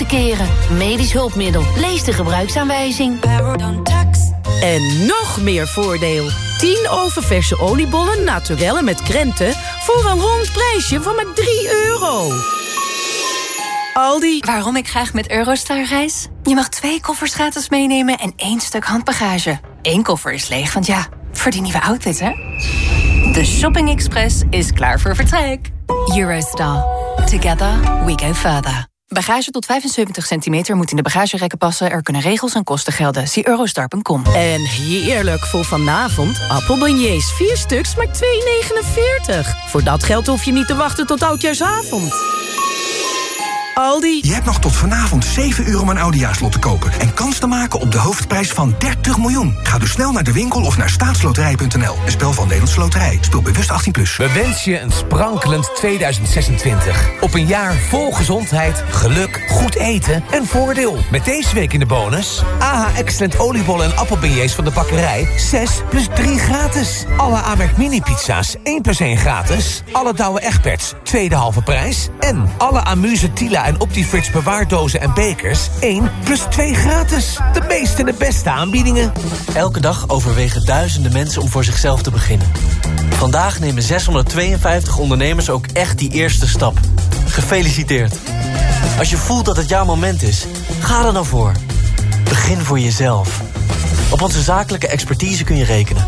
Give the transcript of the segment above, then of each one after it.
te keren. Medisch hulpmiddel. Lees de gebruiksaanwijzing. En nog meer voordeel. 10 oververse oliebollen naturellen met krenten... voor een rond prijsje van maar 3 euro. Aldi. Waarom ik graag met Eurostar reis? Je mag twee koffers gratis meenemen en één stuk handbagage. Eén koffer is leeg, want ja, voor die nieuwe outfit, hè? De Shopping Express is klaar voor vertrek. Eurostar. Together we go further. Bagage tot 75 centimeter moet in de bagagerekken passen. Er kunnen regels en kosten gelden. Zie eurostar.com. En heerlijk voor vanavond. Appelbeignets, 4 stuks, maar 2,49. Voor dat geld hoef je niet te wachten tot oudjaarsavond. Aldi. Je hebt nog tot vanavond 7 uur om een Audiaslot te kopen... en kans te maken op de hoofdprijs van 30 miljoen. Ga dus snel naar de winkel of naar staatsloterij.nl. Een spel van Nederlandse Loterij. Speel bewust 18+. Plus. We wensen je een sprankelend 2026. Op een jaar vol gezondheid, geluk, goed eten en voordeel. Met deze week in de bonus... AH Excellent oliebollen en appelbeignets van de bakkerij... 6 plus 3 gratis. Alle Amerk mini-pizza's 1 plus 1 gratis. Alle Douwe Egberts, tweede halve prijs. En alle Amuse Tila en Optifrits bewaardozen en bekers 1 plus 2 gratis. De meeste en de beste aanbiedingen. Elke dag overwegen duizenden mensen om voor zichzelf te beginnen. Vandaag nemen 652 ondernemers ook echt die eerste stap. Gefeliciteerd. Als je voelt dat het jouw moment is, ga er dan voor. Begin voor jezelf. Op onze zakelijke expertise kun je rekenen.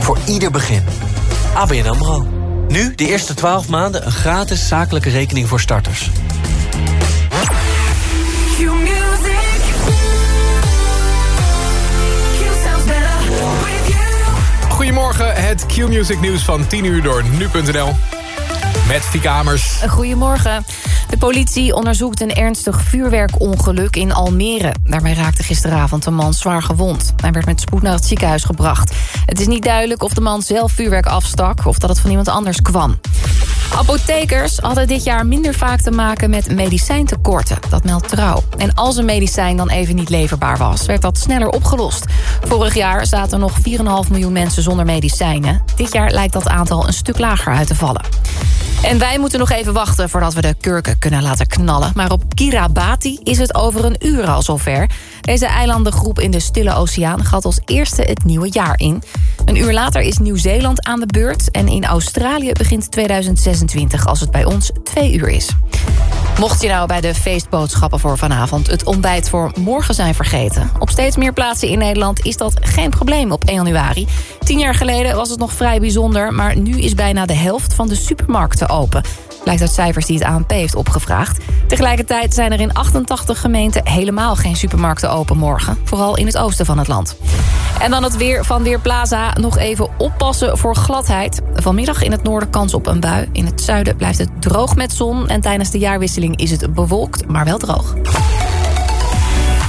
Voor ieder begin. ABN AMRO. Nu de eerste 12 maanden een gratis zakelijke rekening voor starters. Goedemorgen, het Q-Music nieuws van 10 uur door nu.nl. Met Fieke Amers. Goedemorgen. De politie onderzoekt een ernstig vuurwerkongeluk in Almere. Daarbij raakte gisteravond een man zwaar gewond. Hij werd met spoed naar het ziekenhuis gebracht. Het is niet duidelijk of de man zelf vuurwerk afstak... of dat het van iemand anders kwam. Apothekers hadden dit jaar minder vaak te maken met medicijntekorten. Dat meldt Trouw. En als een medicijn dan even niet leverbaar was, werd dat sneller opgelost. Vorig jaar zaten nog 4,5 miljoen mensen zonder medicijnen. Dit jaar lijkt dat aantal een stuk lager uit te vallen. En wij moeten nog even wachten voordat we de kurken kunnen laten knallen. Maar op Kiribati is het over een uur al zover. Deze eilandengroep in de Stille Oceaan gaat als eerste het nieuwe jaar in. Een uur later is Nieuw-Zeeland aan de beurt. En in Australië begint 2026 als het bij ons twee uur is. Mocht je nou bij de feestboodschappen voor vanavond... het ontbijt voor morgen zijn vergeten... op steeds meer plaatsen in Nederland is dat geen probleem op 1 januari. Tien jaar geleden was het nog vrij bijzonder... maar nu is bijna de helft van de supermarkten open. Blijkt uit cijfers die het ANP heeft opgevraagd. Tegelijkertijd zijn er in 88 gemeenten helemaal geen supermarkten open morgen. Vooral in het oosten van het land. En dan het weer van Weerplaza. Nog even oppassen voor gladheid. Vanmiddag in het noorden kans op een bui. In het zuiden blijft het droog met zon. En tijdens de jaarwisseling is het bewolkt, maar wel droog.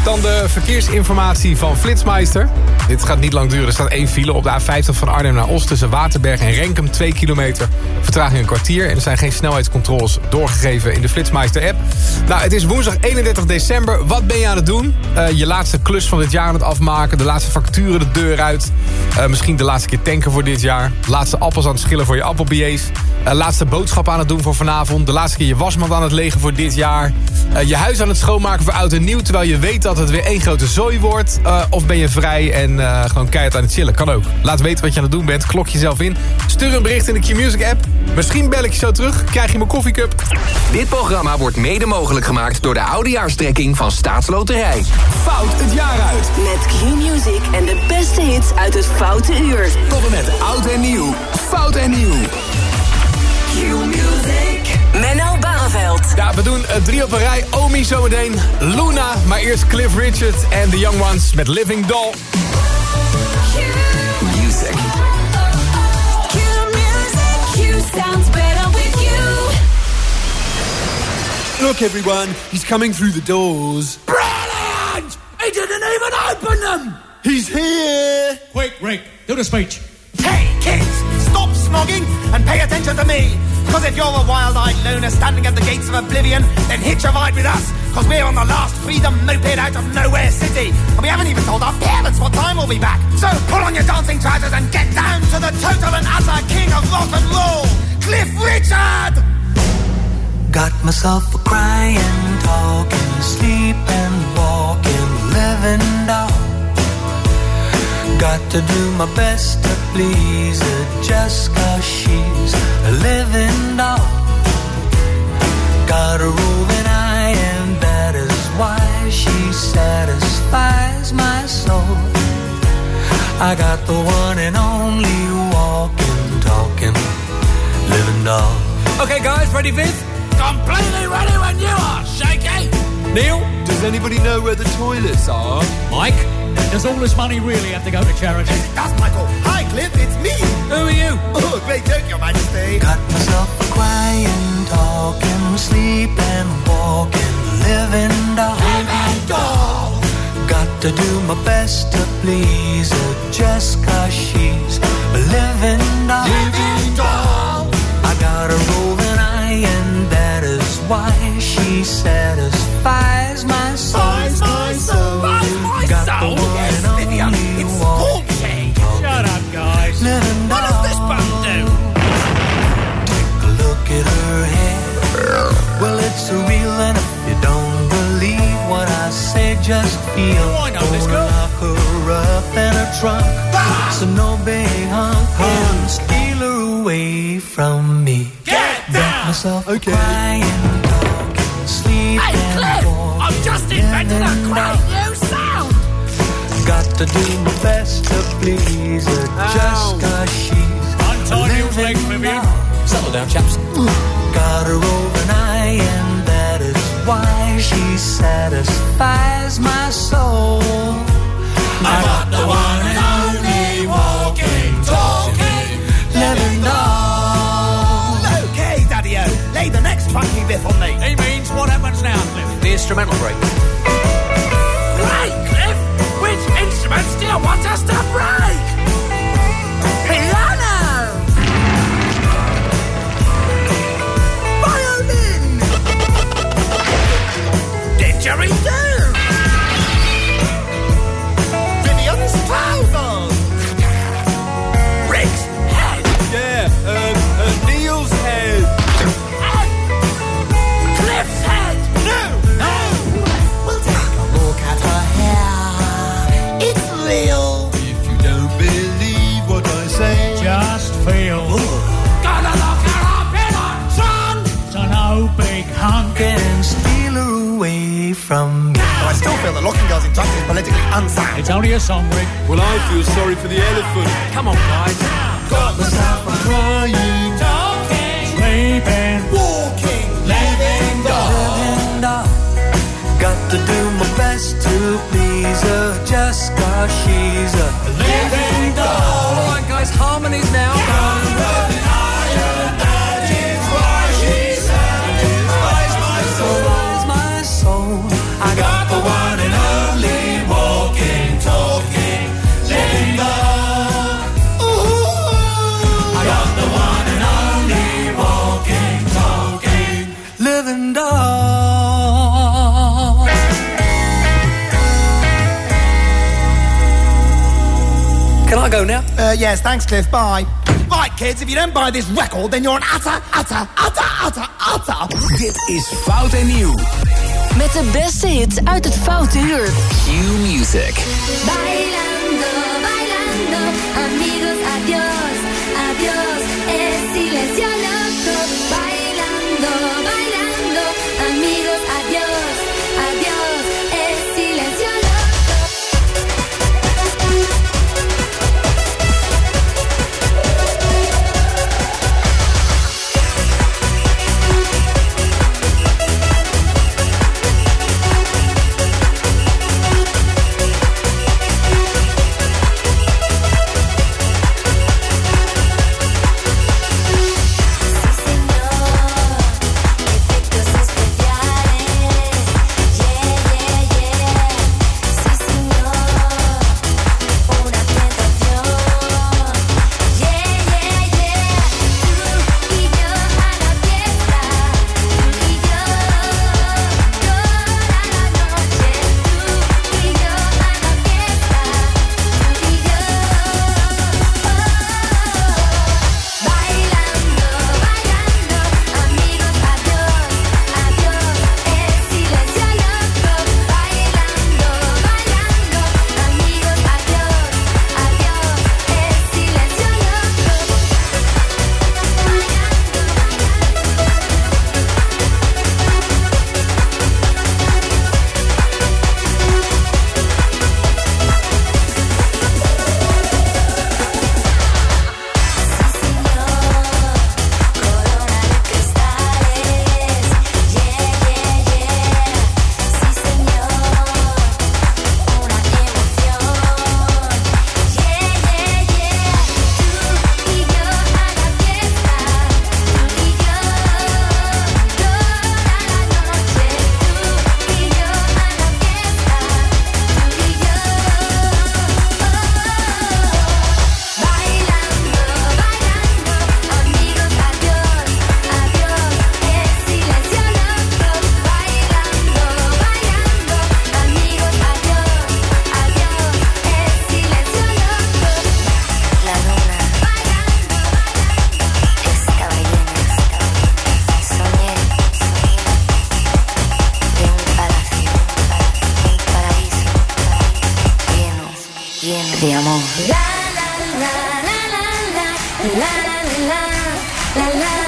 Dan de verkeersinformatie van Flitsmeister. Dit gaat niet lang duren. Er staat één file op de A50 van Arnhem naar Oost... tussen Waterberg en Renkum, 2 kilometer. Vertraging een kwartier. En er zijn geen snelheidscontroles doorgegeven in de Flitsmeister-app. Nou, het is woensdag 31 december. Wat ben je aan het doen? Uh, je laatste klus van dit jaar aan het afmaken. De laatste facturen de deur uit. Uh, misschien de laatste keer tanken voor dit jaar. Laatste appels aan het schillen voor je appelbillets. Uh, laatste boodschap aan het doen voor vanavond. De laatste keer je wasmand aan het legen voor dit jaar. je huis aan het schoonmaken voor oud en nieuw... terwijl je weet dat het weer één grote zooi wordt. of ben je vrij en uh, gewoon keihard aan het chillen. Kan ook. Laat weten wat je aan het doen bent. Klok jezelf in. Stuur een bericht in de Q-Music app. Misschien bel ik je zo terug. Krijg je mijn koffiecup. Dit programma wordt mede mogelijk gemaakt door de oudejaarstrekking van Staatsloterij. Fout het jaar uit. Met Q-Music en de beste hits uit het Foute Uur. Tot en met oud en nieuw. Fout en nieuw. Q-Music. Menno Barreveld. Ja, we doen drie op een rij. Omi zometeen. Luna. Maar eerst Cliff Richard en The Young Ones met Living Doll. Music. Q music. Q sounds better with you. Look, everyone, he's coming through the doors. Brilliant! He didn't even open them! He's here! Quick, Rick, do the speech. Hey, kids, stop snogging and pay attention to me. Cause if you're a wild-eyed loner standing at the gates of oblivion, then hitch a ride with us. Cause we're on the last freedom moped out of nowhere city. And we haven't even told our parents what time we'll be back. So pull on your dancing trousers and get down to the total and utter king of rock and roll, Cliff Richard! Got myself a crying, talking, sleeping, walking, living dog. Got to do my best to please her just cause she's a living doll. Got a roving eye, and that is why she satisfies my soul. I got the one and only walking, talking, living doll. Okay, guys, ready, Viv? Completely ready when you are, Shaky. Neil, does anybody know where the toilets are? Mike, does all this money really have to go to charity? That's Michael. Hi, Cliff, it's me. Who are you? Oh, great joke, Your Majesty. Got myself a crying, talking, sleeping, walking, living doll. Living doll. Got to do my best to please her just cause she's a living doll. Living doll. I got a roving eye, and that is why she satisfies my got soul? the one Yes, Vivian, it's walking, haunting. Shut up, guys. What does this button do? Take a look at her hair. Well, it's a real, and if you don't believe what I say, just feel. Oh, I know this girl. Lock her up in a trunk, ah! so no big hunk can steal her away from me. Get down! myself Okay. crying, talking, sleeping. Hey, Cliff! I've just invented a great new sound! Got to do my best to please her, just cause she's Untie Neil's living legs, Vivian. Settle down, chaps. Got a roving eye, and that is why she satisfies my soul. I got the one and only walking, talking, living doll. Okay, Daddy-O, lay the next funky riff on me. He means what happens now, Cliff? The instrumental break. Break, you want to? Piano! Violin! Politically unsound. It's only a song, Rick. well, I feel sorry for the elephant. Come on, guys. Got myself a Crying. Talking. Sleeping. walking, living doll. Living doll. Got to do my best to please her, just cause she's a living doll. All right, guys, harmonies now. Satisfies Can I go now? Uh, yes, thanks, Cliff. Bye. Right, kids, if you don't buy this record, then you're an utter, utter, utter, utter, utter. Dit is Fout en Nieuw. Met de beste hits uit het Foute Uur. Q Music. Bailando, bailando, amigos, adiós, lleno de amor. La, la, la,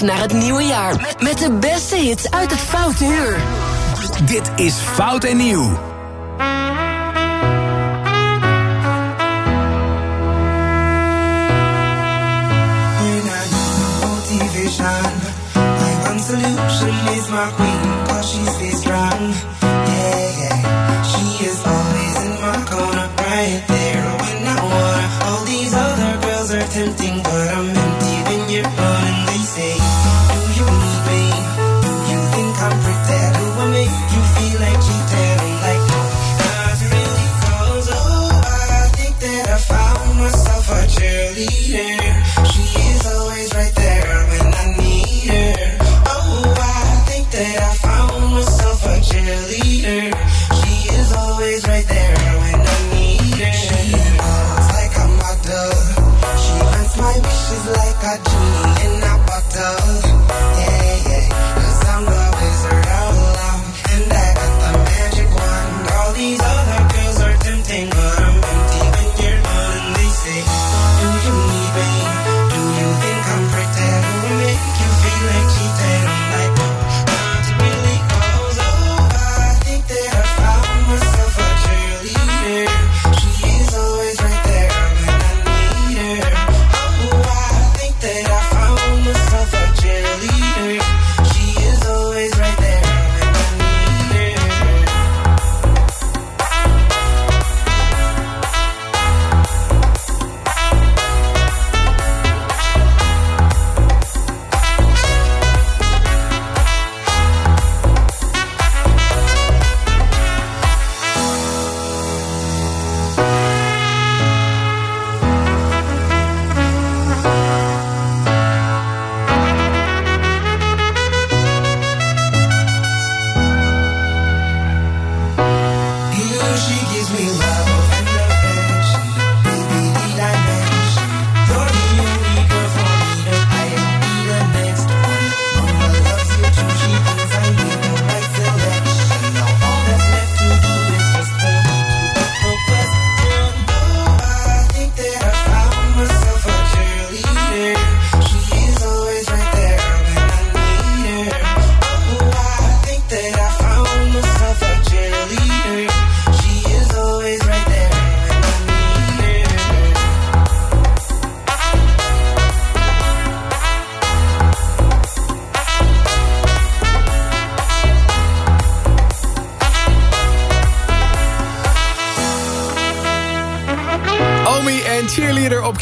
af naar het nieuwe jaar met, met de beste hits uit het Foute Uur. Dit is Fout en Nieuw. Solution is my queen, cause she stays strong.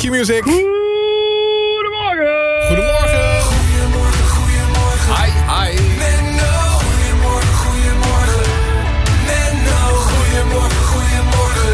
Q-Music. Goedemorgen. Goedemorgen. Goedemorgen, goedemorgen. Hi, hi. Menno. Goedemorgen, goedemorgen. Menno. Goedemorgen, goedemorgen.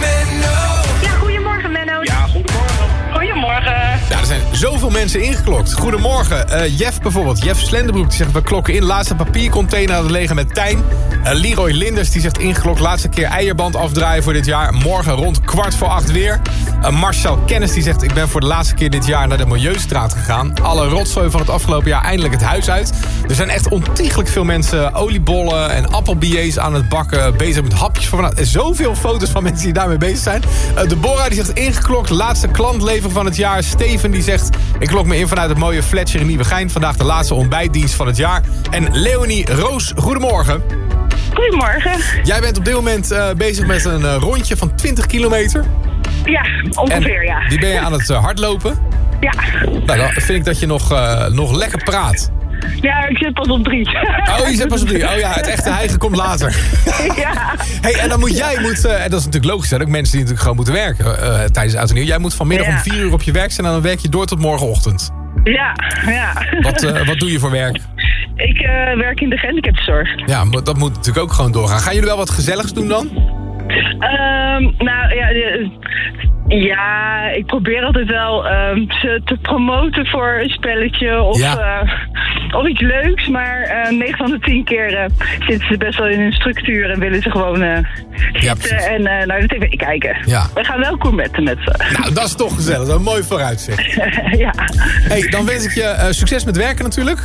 Menno. Ja, goedemorgen Menno. Ja, goedemorgen. Goedemorgen. Ja, er zijn zoveel mensen ingeklokt. Goedemorgen. Eh, Jeff bijvoorbeeld. Jeff Slenderbroek die zegt we klokken in. Laatste papiercontainer aan het legen met Tijn. Eh, Leroy Linders die zegt ingeklokt. Laatste keer eierband afdraaien voor dit jaar. Morgen rond kwart voor acht weer. Eh, Marcel Kennis die zegt ik ben voor de laatste keer dit jaar naar de Milieustraat gegaan. Alle rotzooi van het afgelopen jaar eindelijk het huis uit. Er zijn echt ontiegelijk veel mensen oliebollen en appelbillets aan het bakken. Bezig met hapjes van. Zoveel foto's van mensen die daarmee bezig zijn. Eh, Deborah die zegt ingeklokt. Laatste klantlever van het jaar. Steven die zegt ik klok me in vanuit het mooie Fletcher in Nieuwegein. Vandaag de laatste ontbijtdienst van het jaar. En Leonie Roos, goedemorgen. Goedemorgen. Jij bent op dit moment eh, bezig met een rondje van 20 kilometer. Ja, ongeveer En ja. Die ben je aan het eh, hardlopen. Ja. Nou, dan vind ik dat je nog, eh, nog lekker praat. Ja, ik zit pas op drie. Oh, je zit pas op drie. Oh ja, het echte hijgen komt later. ja. Hey, en dan moet jij, moet, eh, en dat is natuurlijk logisch, hè, ook mensen die natuurlijk gewoon moeten werken eh, tijdens oud en nieuw. Jij moet vanmiddag Ja. om vier uur op je werk zijn en dan werk je door tot morgenochtend. Ja, ja. Wat, wat doe je voor werk? Ik werk in de gehandicaptenzorg. Ja, maar dat moet natuurlijk ook gewoon doorgaan. Gaan jullie wel wat gezelligs doen dan? Ehm, nou ja, de- ja, ik probeer altijd wel ehm, ze te promoten voor een spelletje of, Ja. eh, of iets leuks. Maar eh 9 van de 10 keer eh, zitten ze best wel in hun structuur en willen ze gewoon eh, zitten en eh, naar de tv kijken. Ja. We gaan wel koermetten met ze. Nou, dat is toch gezellig. Dat is een mooi vooruitzicht. ja. Hey, dan wens ik je eh, succes met werken natuurlijk.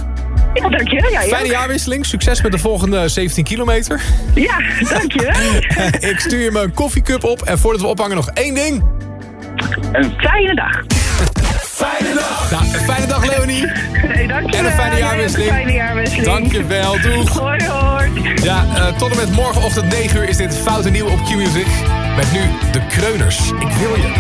Ja, dank je. Ja, jij Fijne ook. jaarwisseling. Succes met de volgende 17 kilometer. Ja, dank je. ik stuur je mijn koffiecup op. En voordat we ophangen nog één ding. Een fijne dag. Fijne dag. Nou, een fijne dag, Leonie. Hey, dank je En een fijne jaarwisseling. Een fijne jaarwisseling. Dankjewel, doeg. Hoi, hoi. Ja, eh, tot en met morgenochtend 9 uur is dit Fout en Nieuw op Q-Music. Met nu de Kreuners. Ik wil je.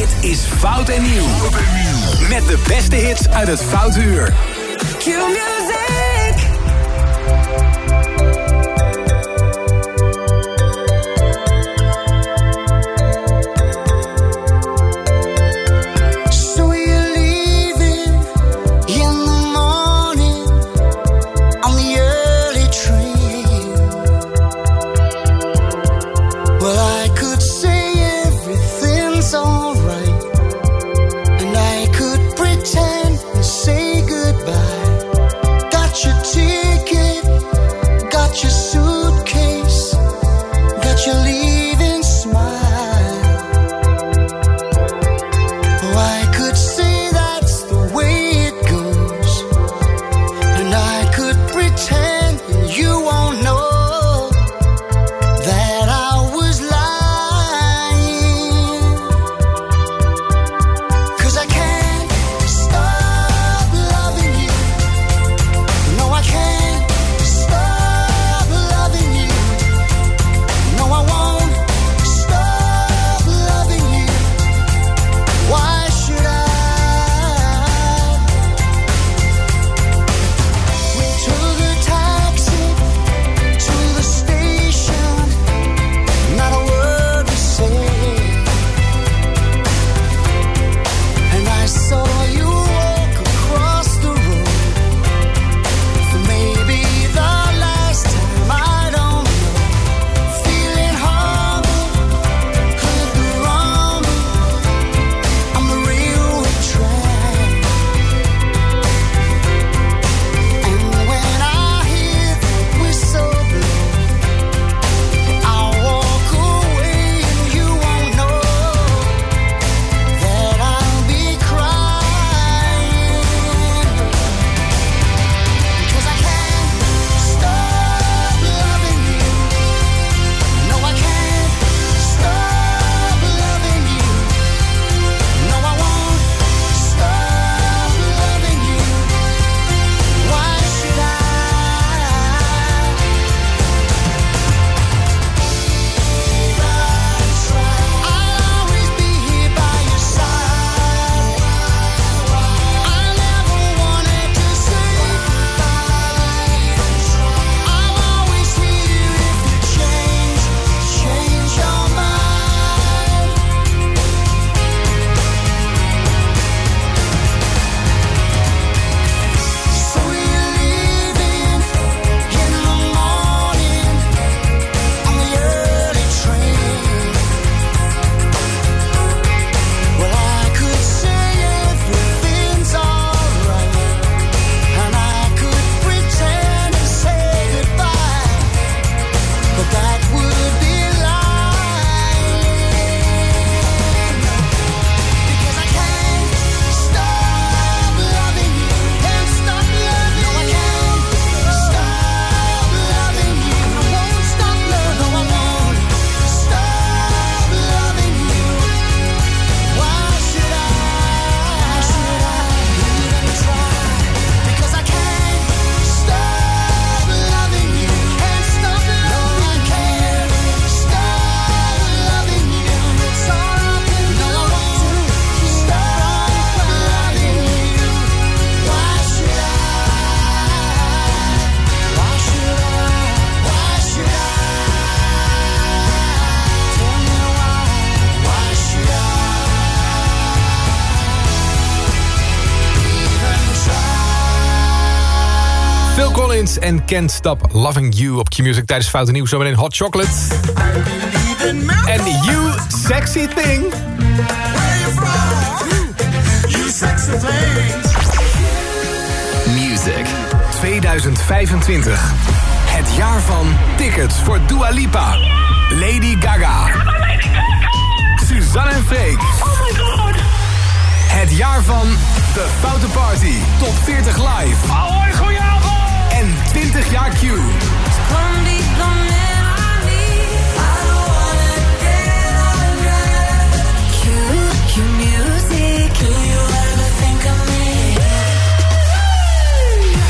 Dit is Fout en Nieuw. Met de beste hits uit het Foute Uur. Q-music. Collins en Can't Stop Loving You op Q-Music tijdens Foute Nieuws. Zometeen Hot Chocolate. En You Sexy Thing. Music 2025. Het jaar van tickets voor Dua Lipa. Lady Gaga. Suzanne en Freek. Oh my god. Het jaar van The Foute Party. Top 40 live. 20 jaar Q.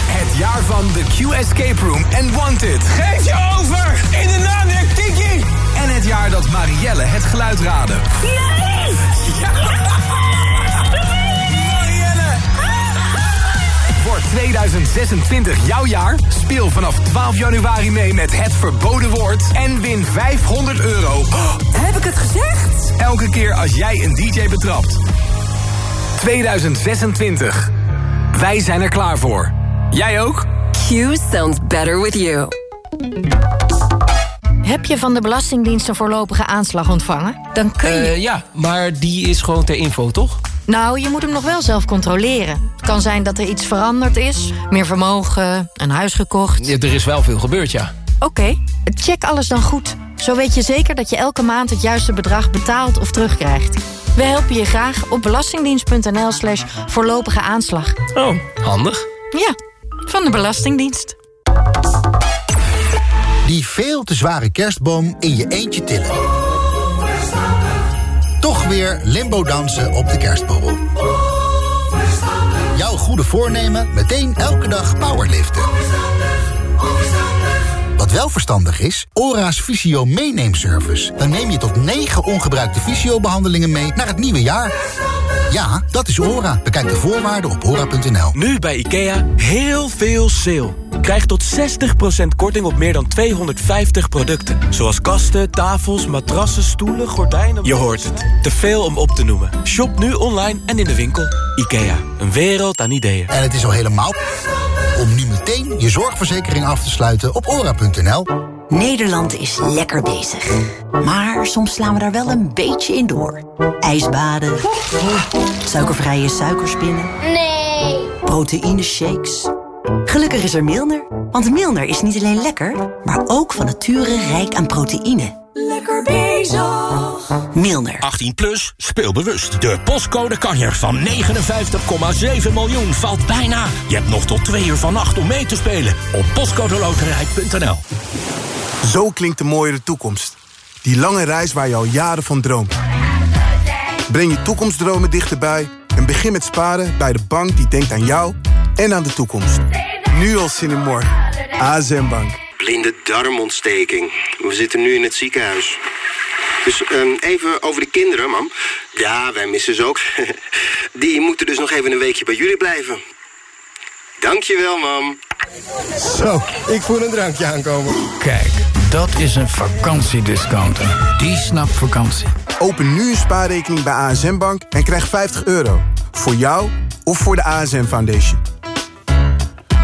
Het jaar van de Q Escape Room en Wanted. Geef je over in de naam der Kiki. En het jaar dat Marielle het geluid raadde. Nee. Wordt 2026 jouw jaar? Speel vanaf 12 januari mee met Het Verboden Woord en win 500 euro. Heb ik het gezegd? Elke keer als jij een DJ betrapt. 2026. Wij zijn er klaar voor. Jij ook? Q sounds better with you. Heb je van de Belastingdienst een voorlopige aanslag ontvangen? Dan kun je... Eh, ja, maar die is gewoon ter info, toch? Nou, je moet hem nog wel zelf controleren. Het kan zijn dat er iets veranderd is. Meer vermogen, een huis gekocht. Ja, er is wel veel gebeurd, ja. Oké, check alles dan goed. Zo weet je zeker dat je elke maand het juiste bedrag betaalt of terugkrijgt. We helpen je graag op belastingdienst.nl slash voorlopige aanslag. Oh, handig. Ja, van de Belastingdienst. die veel te zware kerstboom in je eentje tillen. Toch weer limbo dansen op de kerstborrel. Goede voornemen meteen elke dag powerliften. Wat wel verstandig is, ORA's Visio meeneemservice. Dan neem je tot 9 ongebruikte visio-behandelingen mee naar het nieuwe jaar. Ja, dat is ORA. Bekijk de voorwaarden op ora.nl. Nu bij IKEA heel veel sale. Krijg tot 60% korting op meer dan 250 producten. Zoals kasten, tafels, matrassen, stoelen, gordijnen... Je hoort het. Te veel om op te noemen. Shop nu online en in de winkel. IKEA. Een wereld aan ideeën. En het is al helemaal om nu meteen je zorgverzekering af te sluiten op ora.nl. Nederland is lekker bezig. Maar soms slaan we daar wel een beetje in door. Ijsbaden. Suikervrije suikerspinnen. Nee. Proteïne shakes. Gelukkig is er Milner. Want Milner is niet alleen lekker, maar ook van nature rijk aan proteïne. Lekker bezig. Milner. 18 plus, speel bewust. De postcode kanjer van 59,7 miljoen valt bijna. Je hebt nog tot twee uur vannacht om mee te spelen op postcodeloterij.nl. Zo klinkt de mooiere toekomst. Die lange reis waar je al jaren van droomt. Breng je toekomstdromen dichterbij en begin met sparen bij de bank die denkt aan jou en aan de toekomst. Nu al zin in morgen. ASM Bank. Blinde darmontsteking. We zitten nu in het ziekenhuis. Dus ehm, even over de kinderen, mam. Ja, wij missen ze ook. Die moeten dus nog even een weekje bij jullie blijven. Dankjewel, mam. Zo, ik voel een drankje aankomen. Kijk, dat is een vakantiediscounter. Die snapt vakantie. Open nu een spaarrekening bij ASM Bank en krijg 50 euro. Voor jou of voor de ASM Foundation.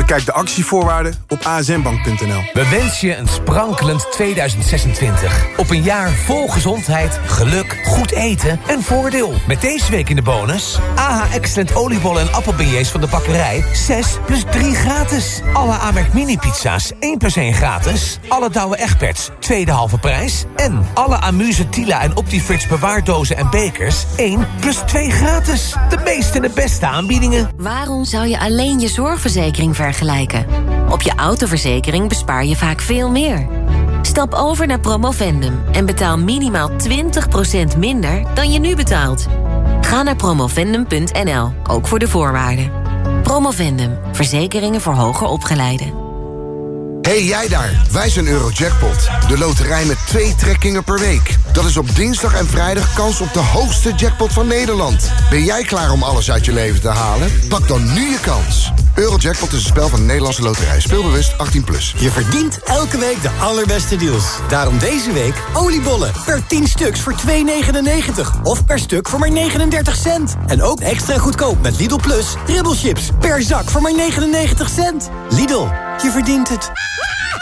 Bekijk de actievoorwaarden op asmbank.nl. We wensen je een sprankelend 2026. Op een jaar vol gezondheid, geluk, goed eten en voordeel. Met deze week in de bonus... AH Excellent oliebollen en appelbeignets van de bakkerij... 6 plus 3 gratis. Alle Amerk mini-pizza's 1 plus 1 gratis. Alle Douwe Egberts, tweede halve prijs. En alle Amuse Tila en Optifrits bewaardozen en bekers... 1 plus 2 gratis. De meeste en de beste aanbiedingen. Waarom zou je alleen je zorgverzekering Op je autoverzekering bespaar je vaak veel meer. Stap over naar Promovendum en betaal minimaal 20% minder dan je nu betaalt. Ga naar promovendum.nl, ook voor de voorwaarden. Promovendum, verzekeringen voor hoger opgeleiden. Hey, jij daar, wij zijn Eurojackpot. De loterij met twee trekkingen per week. Dat is op dinsdag en vrijdag kans op de hoogste jackpot van Nederland. Ben jij klaar om alles uit je leven te halen? Pak dan nu je kans. Eurojackpot is een spel van de Nederlandse loterij. Speelbewust 18+. Plus. Je verdient elke week de allerbeste deals. Daarom deze week oliebollen per 10 stuks voor 2,99. Of per stuk voor maar 39 cent. En ook extra goedkoop met Lidl Plus chips per zak voor maar 99 cent. Lidl, je verdient het.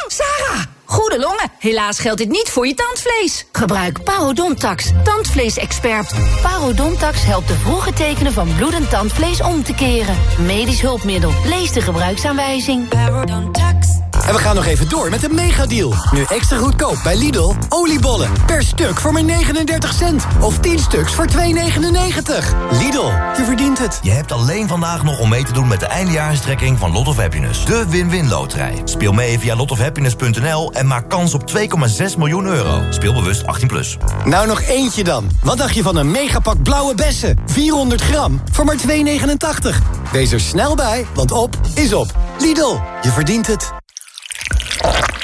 Sarah! Goede longen. Helaas geldt dit niet voor je tandvlees. Gebruik Parodontax, tandvleesexpert. Parodontax helpt de vroege tekenen van bloedend tandvlees om te keren. Medisch hulpmiddel. Lees de gebruiksaanwijzing. Parodontax. En we gaan nog even door met de megadeal. Nu extra goedkoop bij Lidl. Oliebollen per stuk voor maar 39 cent. Of 10 stuks voor 2,99. Lidl, je verdient het. Je hebt alleen vandaag nog om mee te doen met de eindejaarstrekking van Lot of Happiness. De win-win loterij. Speel mee via lotofhappiness.nl en maak kans op 2,6 miljoen euro. Speelbewust 18+. Plus. Nou nog eentje dan. Wat dacht je van een megapak blauwe bessen? 400 gram voor maar 2,89. Wees er snel bij, want op is op. Lidl, je verdient het.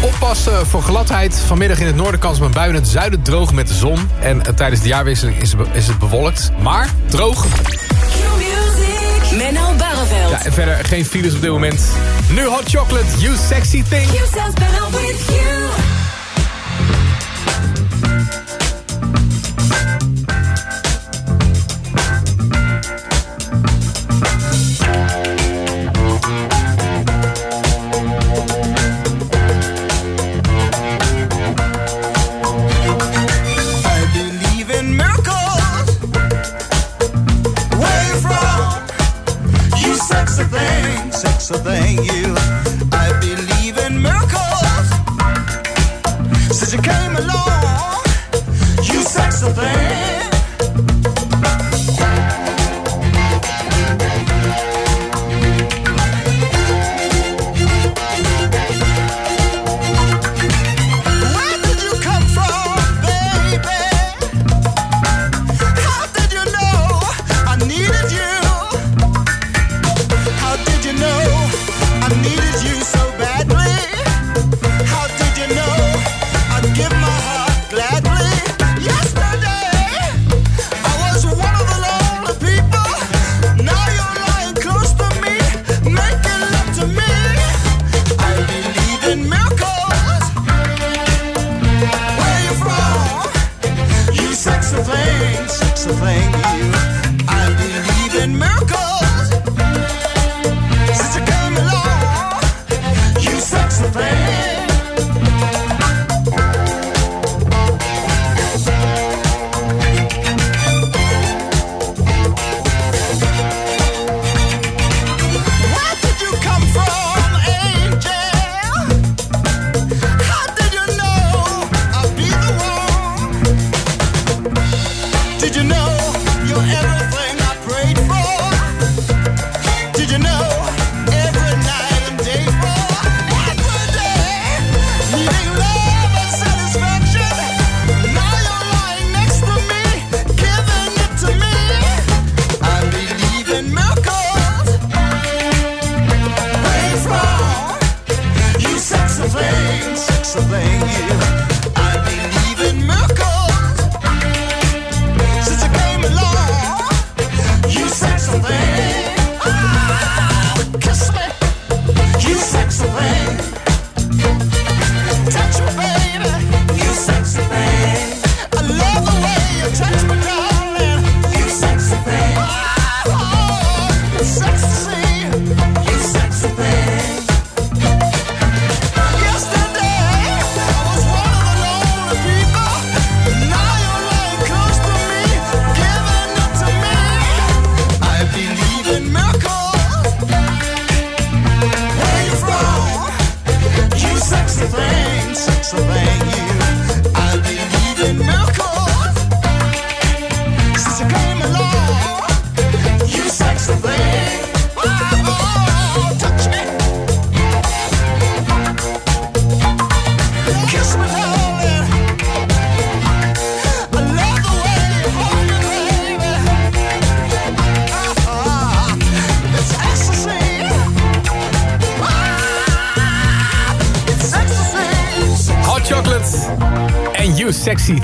Oppassen voor gladheid. Vanmiddag in het noorden kans op een bui in het zuiden droog met de zon. En eh, tijdens de jaarwisseling is, is het bewolkt. Maar droog. Menno Barreveld. Ja, en verder geen files op dit moment. Nu Hot Chocolate, You Sexy Thing. You so thank you.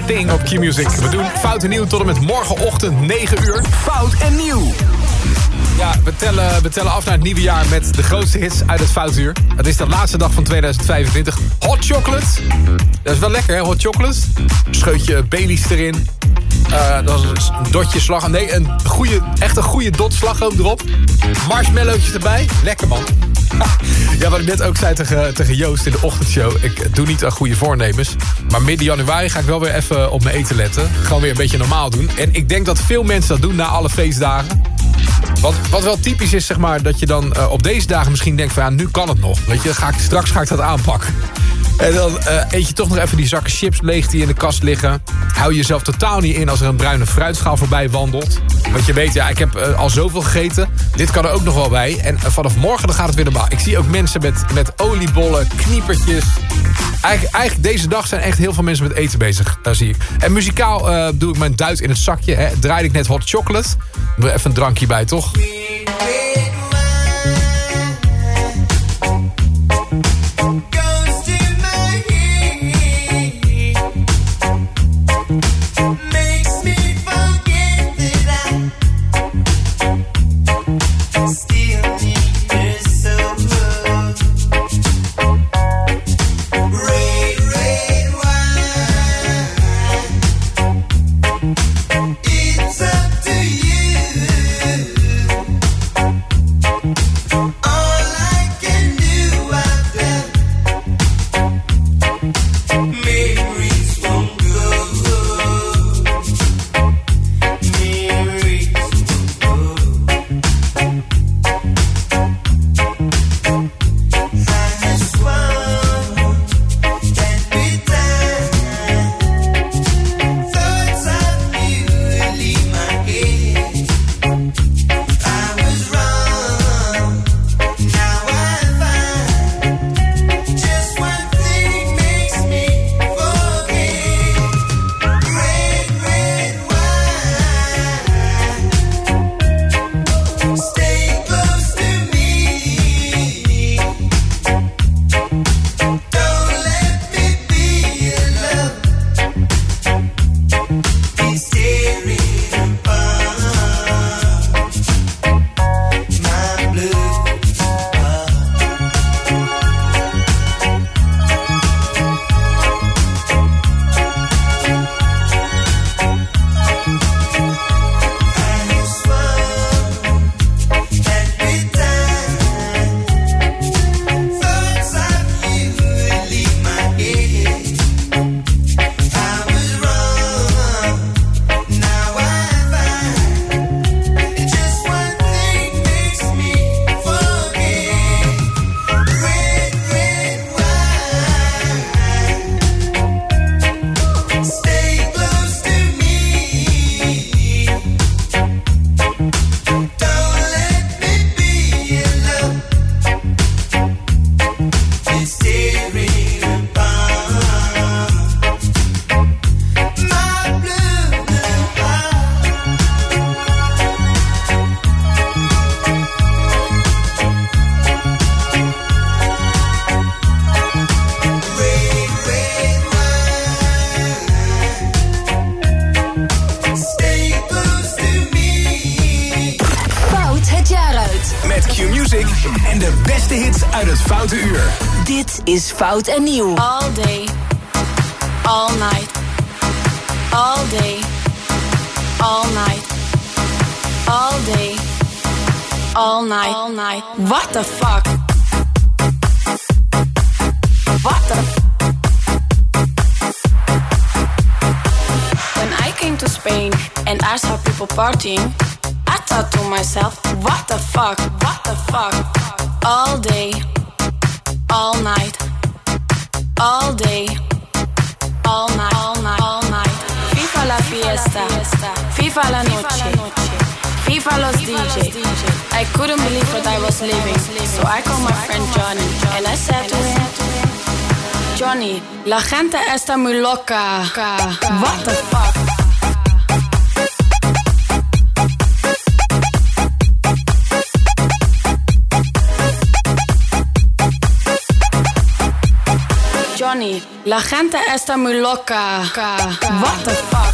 Thing op Q-Music. We doen fout en nieuw tot en met morgenochtend 9 uur. Fout en nieuw. Ja, we tellen, we tellen af naar het nieuwe jaar met de grootste hits uit het foutuur. Het is de laatste dag van 2025. Hot Chocolate. Dat is wel lekker, hè, Hot Chocolate. Scheutje Baileys erin. Eh, dat is een dotje slag. Nee, een goede, echt een goede dot slagroom erop. Marshmallowtjes erbij. Lekker, man. Ja, wat ik net ook zei tegen, tegen Joost in de ochtendshow. Ik doe niet aan goede voornemens. Maar midden januari ga ik wel weer even op mijn eten letten. Gewoon weer een beetje normaal doen. En ik denk dat veel mensen dat doen na alle feestdagen. Wat, wat wel typisch is, zeg maar, dat je dan eh, op deze dagen misschien denkt van... ja, nu kan het nog. Weet je, ga ik, straks ga ik dat aanpakken. En dan eh, eet je toch nog even die zakken chips leeg die in de kast liggen. Hou jezelf totaal niet in als er een bruine fruitschaal voorbij wandelt. Want je weet, ja, ik heb eh, al zoveel gegeten. Dit kan er ook nog wel bij. En eh, vanaf morgen dan gaat het weer normaal. Ik zie ook mensen met, met oliebollen, kniepertjes. Eigenlijk, eigenlijk deze dag zijn echt heel veel mensen met eten bezig, daar zie ik. En muzikaal eh, doe ik mijn duit in het zakje. Hè. Draaide ik net hot chocolate. Even een drankje bij, toch? Fout en Nieuw. Friend Johnny and I said to him, Johnny, la gente está muy loca. What the fuck? Johnny, la gente está muy loca. What the fuck?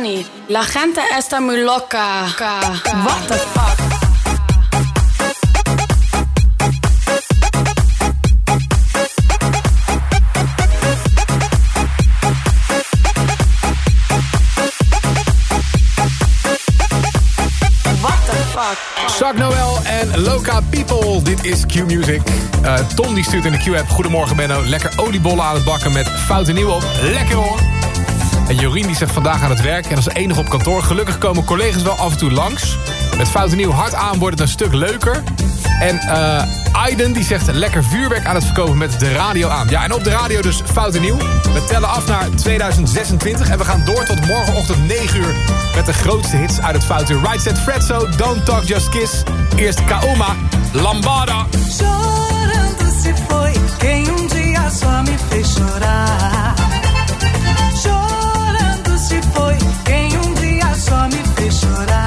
Johnny, la gente está muy loca. What the fuck? Zak Noel en Loca People. Dit is Q-Music. Eh, Tom die stuurt in de Q-app. Goedemorgen Benno. Lekker oliebollen aan het bakken met foute nieuw op. Lekker hoor. En Jorien die zegt vandaag aan het werk en als enige op kantoor. Gelukkig komen collega's wel af en toe langs. Met foute nieuw hard aan wordt het een stuk leuker. En eh Aiden die zegt lekker vuurwerk aan het verkopen met de radio aan. Ja, en op de radio dus fout en nieuw. We tellen af naar 2026 en we gaan door tot morgenochtend 9 uur... met de grootste hits uit het fout uur. Right Set Fredso, Don't Talk Just Kiss. Eerst Kaoma, Lambada. Chorando se quem um dia me fez chorar. Me fez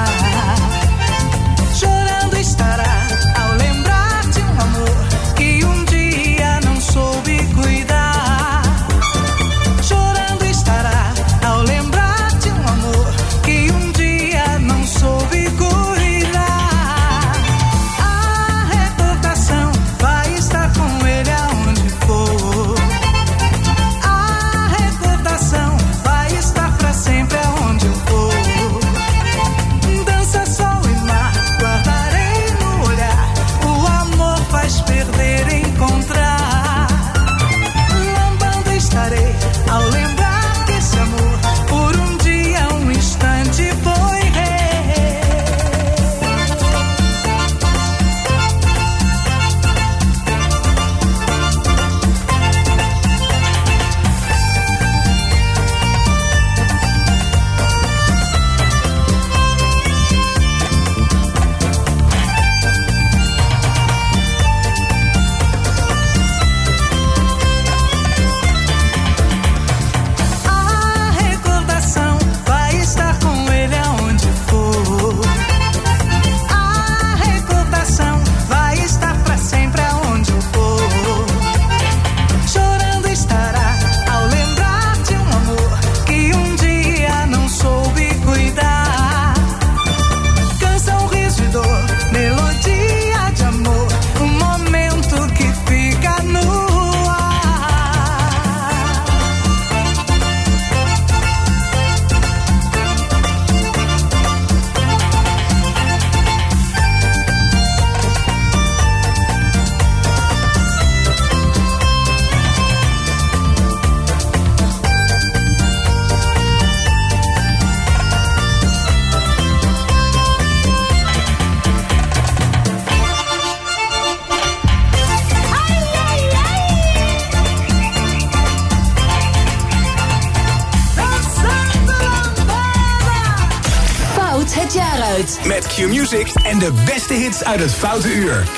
de beste hits uit het Foute Uur.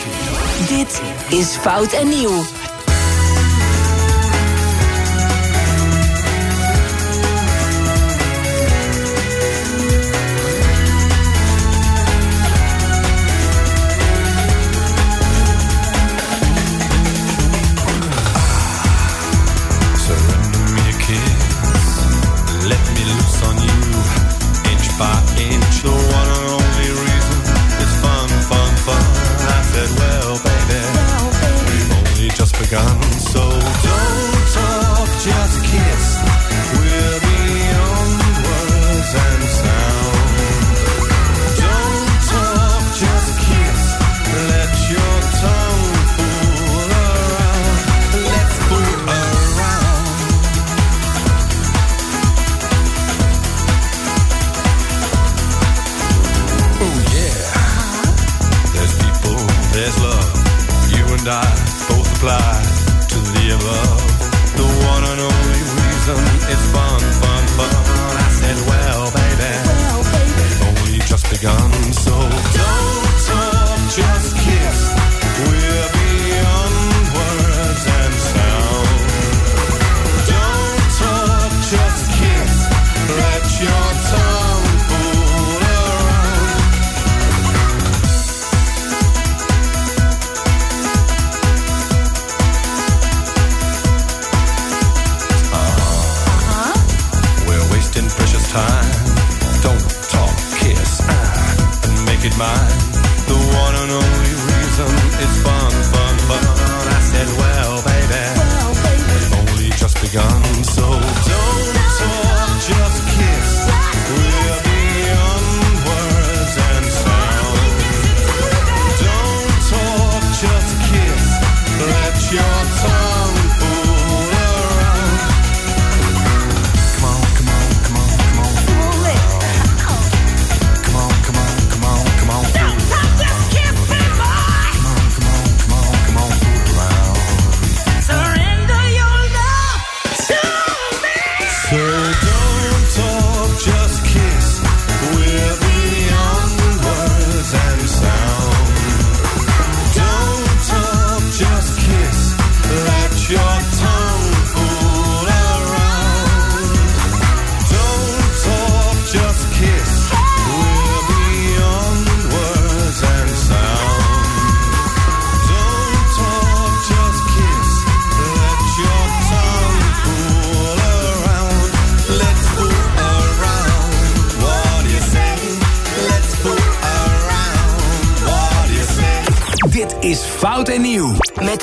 Dit is Fout en Nieuw.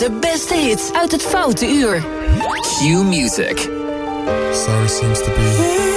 De beste hits uit het foute uur. Q Music. Sorry seems to be...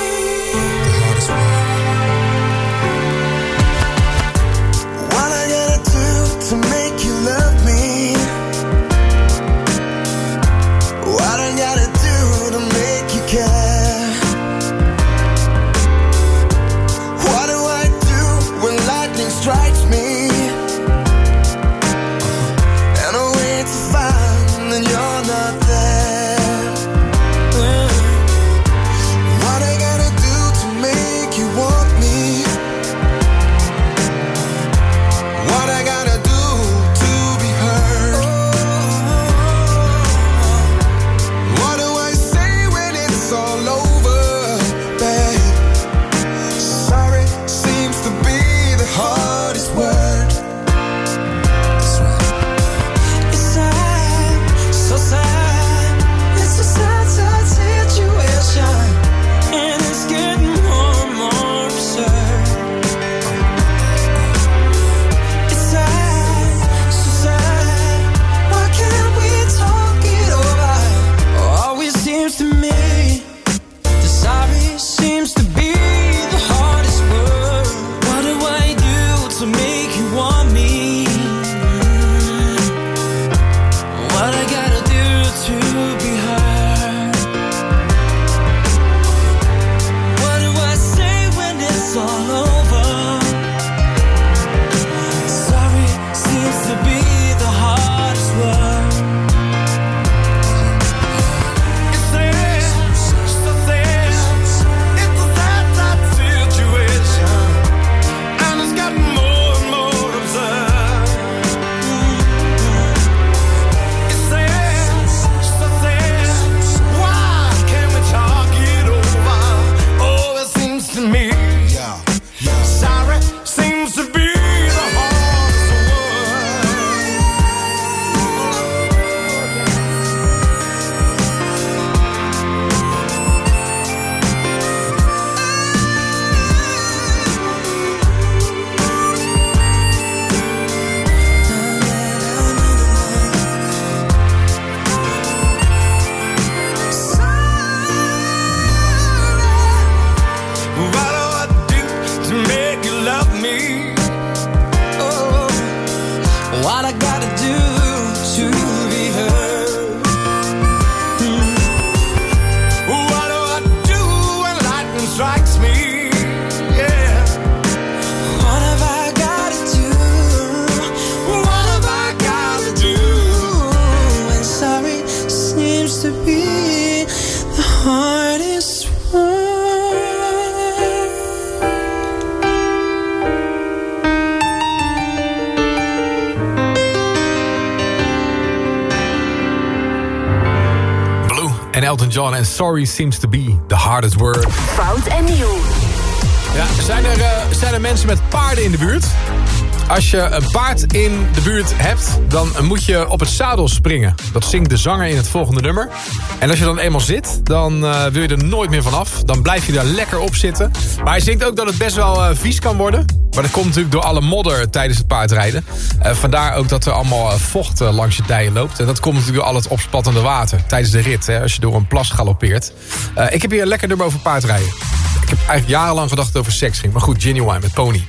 Elton John en Sorry seems to be the hardest word. Fout en nieuw. Ja, zijn er, eh, zijn er mensen met paarden in de buurt? Als je een paard in de buurt hebt, dan moet je op het zadel springen. Dat zingt de zanger in het volgende nummer. En als je dan eenmaal zit, dan eh, wil je er nooit meer vanaf. Dan blijf je daar lekker op zitten. Maar hij zingt ook dat het best wel eh, vies kan worden. Maar dat komt natuurlijk door alle modder tijdens het paardrijden. Eh, vandaar ook dat er allemaal eh, vocht eh, langs je dijen loopt. En dat komt natuurlijk door al het opspattende water tijdens de rit. Hè, als je door een plas galoppeert. Ik heb hier lekker nummer over paardrijden. Ik heb eigenlijk jarenlang gedacht over seks ging. Maar goed, Genuine met Pony.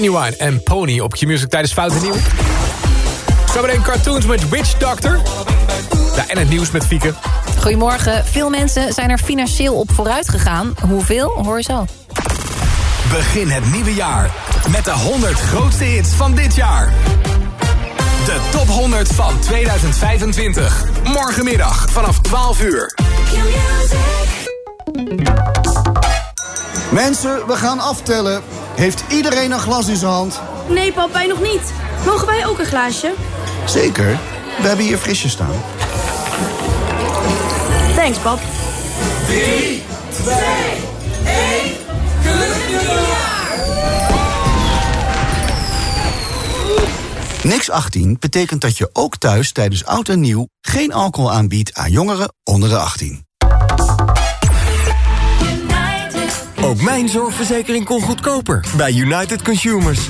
Genuine en Pony op Q-Music tijdens Fout en Nieuw. Zometeen cartoons met Witch Doctor. Ja, en het nieuws met Fieke. Goedemorgen. Veel mensen zijn er financieel op vooruit gegaan. Hoeveel, hoor je zo. Begin het nieuwe jaar met de 100 grootste hits van dit jaar. De top 100 van 2025. Morgenmiddag vanaf 12 uur. Mensen, we gaan aftellen. Heeft iedereen een glas in zijn hand? Nee, pap, wij nog niet. Mogen wij ook een glaasje? Zeker. We hebben hier frisjes staan. Thanks, pap. 3, 2, 1, gelukkig nieuwjaar! Niks 18 betekent dat je ook thuis tijdens oud en nieuw... geen alcohol aanbiedt aan jongeren onder de 18. Ook mijn zorgverzekering kon goedkoper bij United Consumers.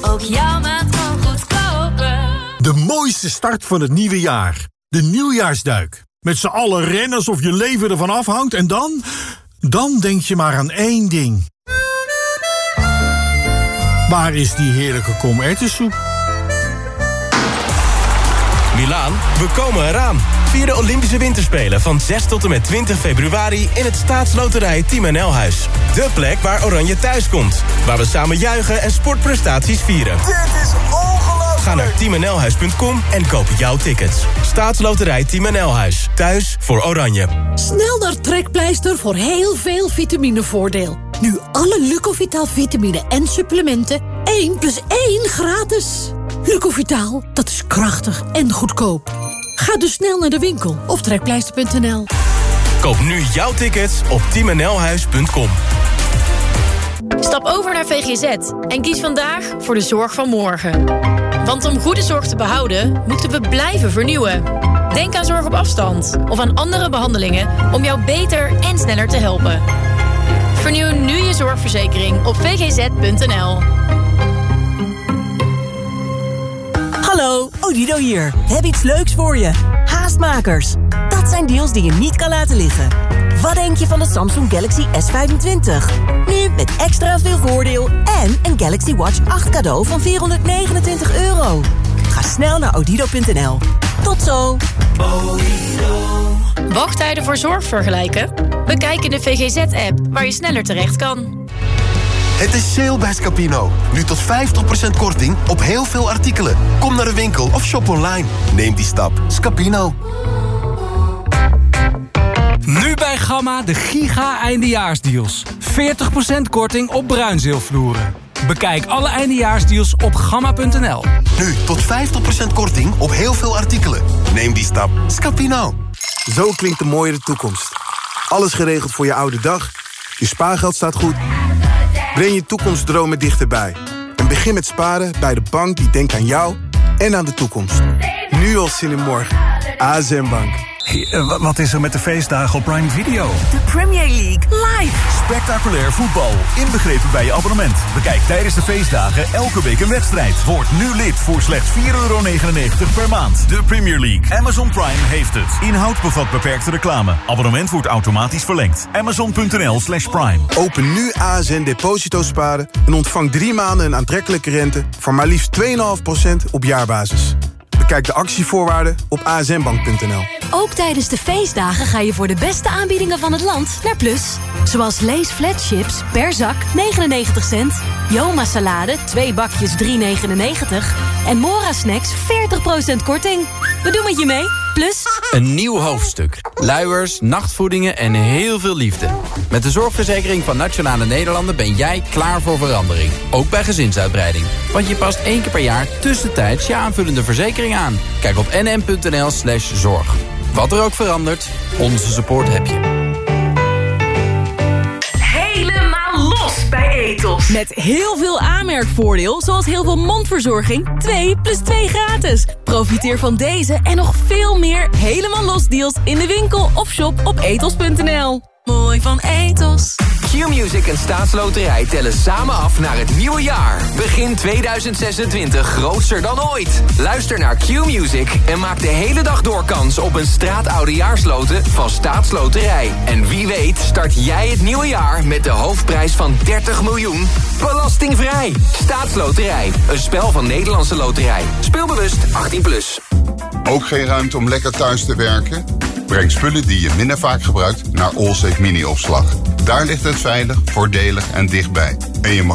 Ook jouw maand kan goedkoper. De mooiste start van het nieuwe jaar. De nieuwjaarsduik. Met z'n allen rennen alsof je leven ervan afhangt en dan... Dan denk je maar aan één ding. Waar is die heerlijke komertensoep? Milaan, we komen eraan. Vier de Olympische Winterspelen van 6 tot en met 20 februari... in het staatsloterij Team NL Huis. De plek waar Oranje thuis komt. Waar we samen juichen en sportprestaties vieren. Dit is ongelooflijk! Ga naar teamnlhuis.com en koop jouw tickets. Staatsloterij Team NL Huis. Thuis voor Oranje. Snel naar Trekpleister voor heel veel vitaminevoordeel. Nu alle Lucovitaal vitamine en supplementen 1 plus 1 gratis. Lucovitaal, dat is krachtig en goedkoop. Ga dus snel naar de winkel of trekpleister.nl. Koop nu jouw tickets op teamnlhuis.com. Stap over naar VGZ en kies vandaag voor de zorg van morgen. Want om goede zorg te behouden, moeten we blijven vernieuwen. Denk aan zorg op afstand of aan andere behandelingen... om jou beter en sneller te helpen. Vernieuw nu je zorgverzekering op vgz.nl. Hallo, Odido hier. Hebben iets leuks voor je. Haastmakers. Dat zijn deals die je niet kan laten liggen. Wat denk je van de Samsung Galaxy S25? Nu met extra veel voordeel en een Galaxy Watch 8 cadeau van 429 euro. Ga snel naar odido.nl. Tot zo. Wachttijden voor zorg vergelijken? Bekijk in de VGZ-app waar je sneller terecht kan. Het is sale bij Scapino. Nu tot 50% korting op heel veel artikelen. Kom naar de winkel of shop online. Neem die stap. Scapino. Nu bij Gamma de giga eindejaarsdeals. 40% korting op bruinzeelvloeren. Bekijk alle eindejaarsdeals op gamma.nl. Nu tot 50% korting op heel veel artikelen. Neem die stap. Scapino. Zo klinkt de mooiere toekomst. Alles geregeld voor je oude dag. Je spaargeld staat goed. Breng je toekomstdromen dichterbij. En begin met sparen bij de bank die denkt aan jou en aan de toekomst. Nu al zin in morgen. ASM Bank. Wat is er met de feestdagen op Prime Video? De Premier League live. Spectaculair voetbal, inbegrepen bij je abonnement. Bekijk tijdens de feestdagen elke week een wedstrijd. Word nu lid voor slechts 4,99 euro per maand. De Premier League. Amazon Prime heeft het. Inhoud bevat beperkte reclame. Abonnement wordt automatisch verlengd. Amazon.nl slash prime. Open nu ASN Deposito Sparen en ontvang drie maanden een aantrekkelijke rente... van maar liefst 2,5% op jaarbasis. Bekijk de actievoorwaarden op asnbank.nl. Ook tijdens de feestdagen ga je voor de beste aanbiedingen van het land naar Plus. Zoals Lees Flat Chips per zak 99 cent. Joma salade 2 bakjes 3,99. En Mora Snacks 40% korting. We doen met je mee. Plus... Een nieuw hoofdstuk. Luiers, nachtvoedingen en heel veel liefde. Met de zorgverzekering van Nationale Nederlanden ben jij klaar voor verandering. Ook bij gezinsuitbreiding. Want je past één keer per jaar tussentijds je aanvullende verzekering aan. Kijk op nm.nl slash zorg. Wat er ook verandert, onze support heb je. Bij Etos. Met heel veel aanmerkvoordeel, zoals heel veel mondverzorging. 2 plus 2 gratis. Profiteer van deze en nog veel meer helemaal los deals in de winkel of shop op etos.nl. Mooi van Etos. Q-Music en Staatsloterij tellen samen af naar het nieuwe jaar. Begin 2026 grootser dan ooit. Luister naar Q-Music en maak de hele dag door kans op een straatoudejaarsloten van Staatsloterij. En wie weet start jij het nieuwe jaar met de hoofdprijs van 30 miljoen. Belastingvrij. Staatsloterij. Een spel van Nederlandse Loterij. Speelbewust 18+. Plus. Ook geen ruimte om lekker thuis te werken? Breng spullen die je minder vaak gebruikt naar Allsafe Mini-opslag. Daar ligt het veilig, voordelig en dichtbij. En je mag